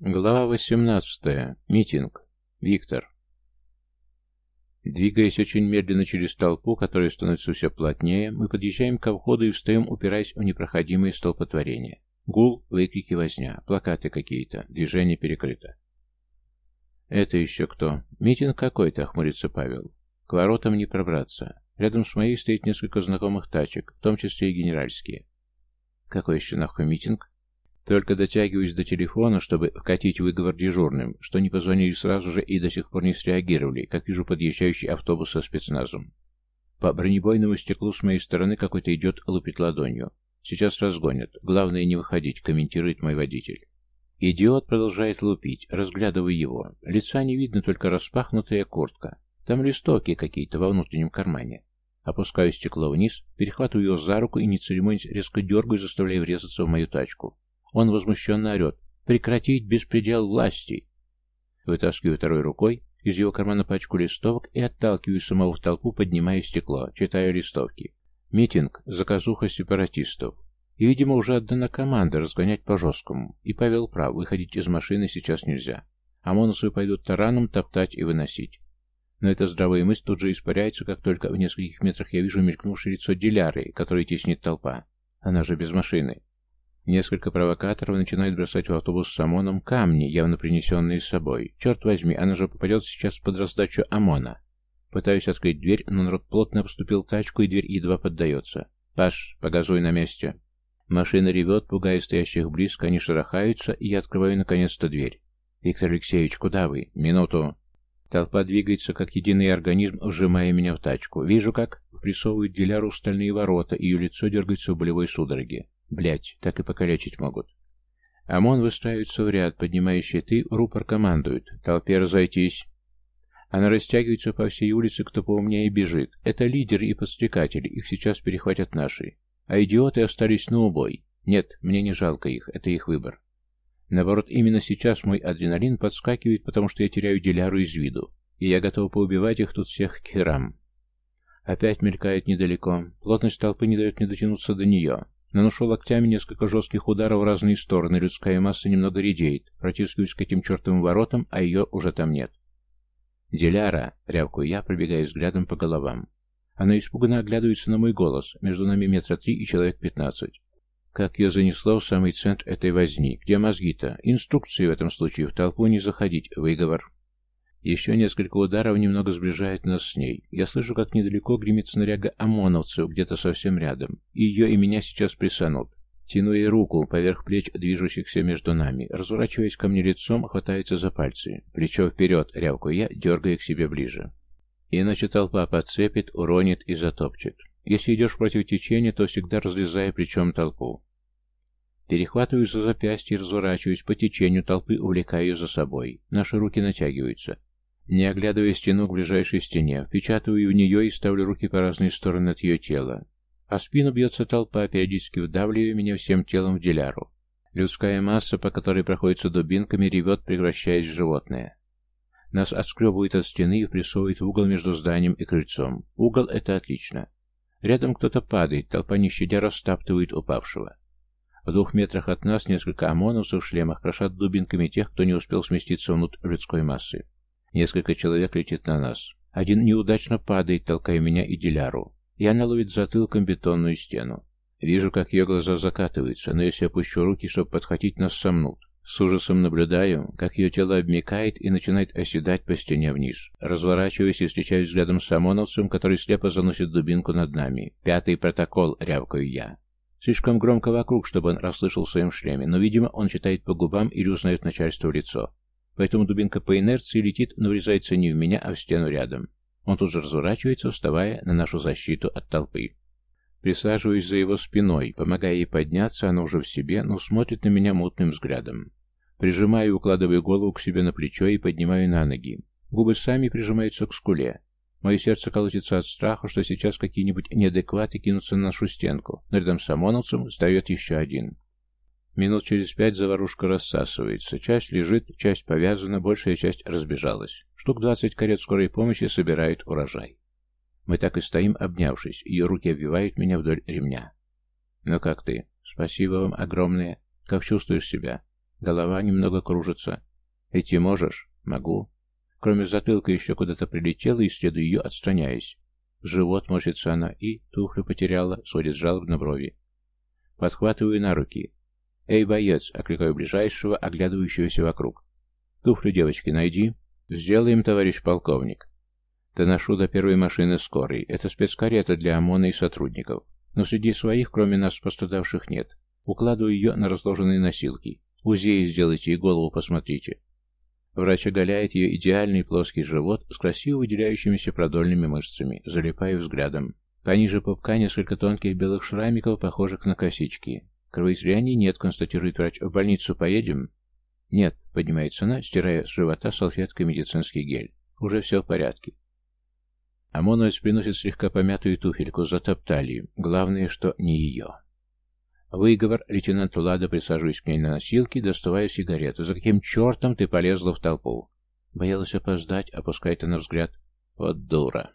Глава 18. Митинг. Виктор. Двигаясь очень медленно через толпу, которая становится все плотнее, мы подъезжаем ко входу и встаем, упираясь в непроходимые столпотворения. Гул, выкрики, возня, плакаты какие-то, движение перекрыто. «Это еще кто? Митинг какой-то», — хмурится Павел. «К воротам не пробраться. Рядом с моей стоит несколько знакомых тачек, в том числе и генеральские». «Какой еще нахуй митинг?» Только дотягиваюсь до телефона, чтобы вкатить выговор дежурным, что не позвонили сразу же и до сих пор не среагировали, как вижу подъезжающий автобус со спецназом. По бронебойному стеклу с моей стороны какой-то идет, лупит ладонью. Сейчас разгонят. Главное не выходить, комментирует мой водитель. Идиот продолжает лупить, разглядывая его. Лица не видно, только распахнутая куртка. Там листовки какие-то во внутреннем кармане. Опускаю стекло вниз, перехватываю его за руку и, не церемонясь, резко дергаю, заставляя врезаться в мою тачку. Он возмущенно орет. «Прекратить беспредел власти!» Вытаскиваю второй рукой из его кармана пачку листовок и отталкиваю самого в толпу, поднимая стекло. Читаю листовки. Митинг, заказуха сепаратистов. И, видимо, уже отдана команда разгонять по-жесткому. И Павел прав, выходить из машины сейчас нельзя. ОМОНовцы пойдут тараном топтать и выносить. Но эта здравая мысль тут же испаряется, как только в нескольких метрах я вижу мелькнувшее лицо Диляры, которое теснит толпа. Она же без машины. Несколько провокаторов начинают бросать в автобус с ОМОНом камни, явно принесенные с собой. Черт возьми, она же попадет сейчас под раздачу ОМОНа. Пытаюсь открыть дверь, но народ плотно обступил тачку, и дверь едва поддается. «Паш, погазуй на месте». Машина ревет, пугая стоящих близко, они шарахаются, и я открываю наконец-то дверь. «Виктор Алексеевич, куда вы? Минуту!» Толпа двигается, как единый организм, сжимая меня в тачку. Вижу, как впрессовывают Диляру стальные ворота, и ее лицо дергается в болевой судороге. Блять, так и покалечить могут. ОМОН выстраивается в ряд, поднимающий ты, рупор командует. Толпе разойтись. Она растягивается по всей улице, кто поумнее бежит. Это лидеры и подстрекатели, их сейчас перехватят наши. А идиоты остались на убой. Нет, мне не жалко их, это их выбор. Наоборот, именно сейчас мой адреналин подскакивает, потому что я теряю Диляру из виду, и я готов поубивать их тут всех к херам. Опять мелькает недалеко. Плотность толпы не дает мне дотянуться до нее. Наношу локтями несколько жестких ударов в разные стороны, людская масса немного редеет, протискиваюсь к этим чертовым воротам, а ее уже там нет. «Диляра!» — рявкую я, пробегая взглядом по головам. Она испуганно оглядывается на мой голос, между нами метра три и человек пятнадцать. Как ее занесло в самый центр этой возни? Где мозги-то? Инструкции в этом случае в толпу не заходить, выговор. Еще несколько ударов немного сближает нас с ней. Я слышу, как недалеко гремит снаряга ОМОНовцев, где-то совсем рядом. Ее и меня сейчас присанут. Тяну ей руку поверх плеч, движущихся между нами. Разворачиваясь ко мне лицом, хватается за пальцы. Плечо вперед, рявкаю я, дергая к себе ближе. Иначе толпа подцепит, уронит и затопчет. Если идешь против течения, то всегда разлезая плечом толпу. Перехватываю за запястье и разворачиваюсь по течению толпы, увлекая ее за собой. Наши руки натягиваются. Не оглядывая стену к ближайшей стене, впечатываю в нее и ставлю руки по разные стороны от ее тела. А спину бьется толпа, периодически вдавливая меня всем телом в деляру. Людская масса, по которой проходится дубинками, ревет, превращаясь в животное. Нас отскребывают от стены и впрессовывают в угол между зданием и крыльцом. Угол — это отлично. Рядом кто-то падает, толпа не щадя растаптывает упавшего. В двух метрах от нас несколько ОМОНовцев в шлемах крошат дубинками тех, кто не успел сместиться внутрь людской массы. Несколько человек летит на нас. Один неудачно падает, толкая меня и Диляру, и она ловит затылком бетонную стену. Вижу, как ее глаза закатываются, но если опущу руки, чтобы подхватить, нас сомнут. С ужасом наблюдаю, как ее тело обмекает и начинает оседать по стене вниз. Разворачиваюсь и встречаюсь взглядом с ОМОНовцем, который слепо заносит дубинку над нами. «Пятый протокол», — рявкаю я. Слишком громко вокруг, чтобы он расслышал в своем шлеме, но, видимо, он читает по губам или узнает начальство в лицо. Поэтому дубинка по инерции летит, но врезается не в меня, а в стену рядом. Он тут же разворачивается, вставая на нашу защиту от толпы. Присаживаюсь за его спиной, помогая ей подняться, она уже в себе, но смотрит на меня мутным взглядом. Прижимаю и укладываю голову к себе на плечо и поднимаю на ноги. Губы сами прижимаются к скуле. Мое сердце колотится от страха, что сейчас какие-нибудь неадекваты кинутся на нашу стенку, но рядом с ОМОНовцем встает еще один. Минут через пять заварушка рассасывается. Часть лежит, часть повязана, большая часть разбежалась. Штук двадцать карет скорой помощи собирают урожай. Мы так и стоим, обнявшись. Ее руки обвивают меня вдоль ремня. «Ну как ты? Спасибо вам огромное. Как чувствуешь себя?» Голова немного кружится. Идти можешь? Могу. Кроме затылка еще куда-то прилетела, исследую ее, отстраняясь. Живот морщится она и туфлю потеряла, сводит жалобно брови. Подхватываю на руки. «Эй, боец!» — окликаю ближайшего, оглядывающегося вокруг. «Туфлю девочки найди». «Сделаем, товарищ полковник». Доношу до первой машины скорой. Это спецкарета для ОМОНа и сотрудников. Но среди своих, кроме нас, пострадавших нет. Укладываю ее на разложенные носилки. УЗИ сделайте и голову посмотрите. Врач оголяет ее идеальный плоский живот с красиво выделяющимися продольными мышцами, залипая взглядом. Пониже пупка несколько тонких белых шрамиков, похожих на косички. Кровоизлияний нет, констатирует врач. В больницу поедем? Нет, поднимается она, стирая с живота салфеткой медицинский гель. Уже все в порядке. ОМОНовец приносит слегка помятую туфельку, затоптали. Главное, что не ее. Выговор лейтенанту Лада, присаживаясь к ней на носилки, доставая сигарету. «За каким чертом ты полезла в толпу?» Боялась опоздать, опускает она взгляд. «Вот дура!»